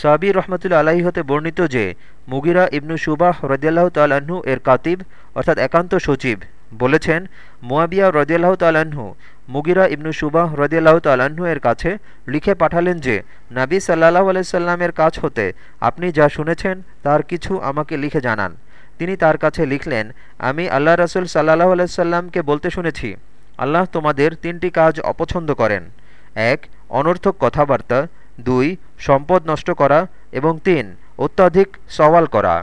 সাবি রহমতুল্লা আলাহি হতে বর্ণিত যে, মুগিরা ইবনু সুবাহ রদিয়াল্লাহ তাল্লাহ্ন এর কাতিব, অর্থাৎ একান্ত সচিব, বলেছেন, মোয়াবিয়া রদিয়াল্লাহ তাল্লাহ্ন মুগিরা ইবনু সুবাহ রদিয়াল্লাহ তাল্লাহ্ন এর কাছে লিখে পাঠালেন যে, নাবী সাল্লাহ আলাইসাল্লামের কাছ হতে আপনি যা শুনেছেন, তার কিছু আমাকে লিখে জানান। তিনি তার কাছে লিখলেন, আমি আল্লাহ রসুল সাল্লাহ আলাইসাল্লামকে বলতে শুনেছি, আল্লাহ তোমাদের তিনটি কাজ অপছন্দ করেন। এক, অনর্থক কথাবার্তা দুই সম্পদ নষ্ট করা এবং তিন অত্যাধিক সওয়াল করা।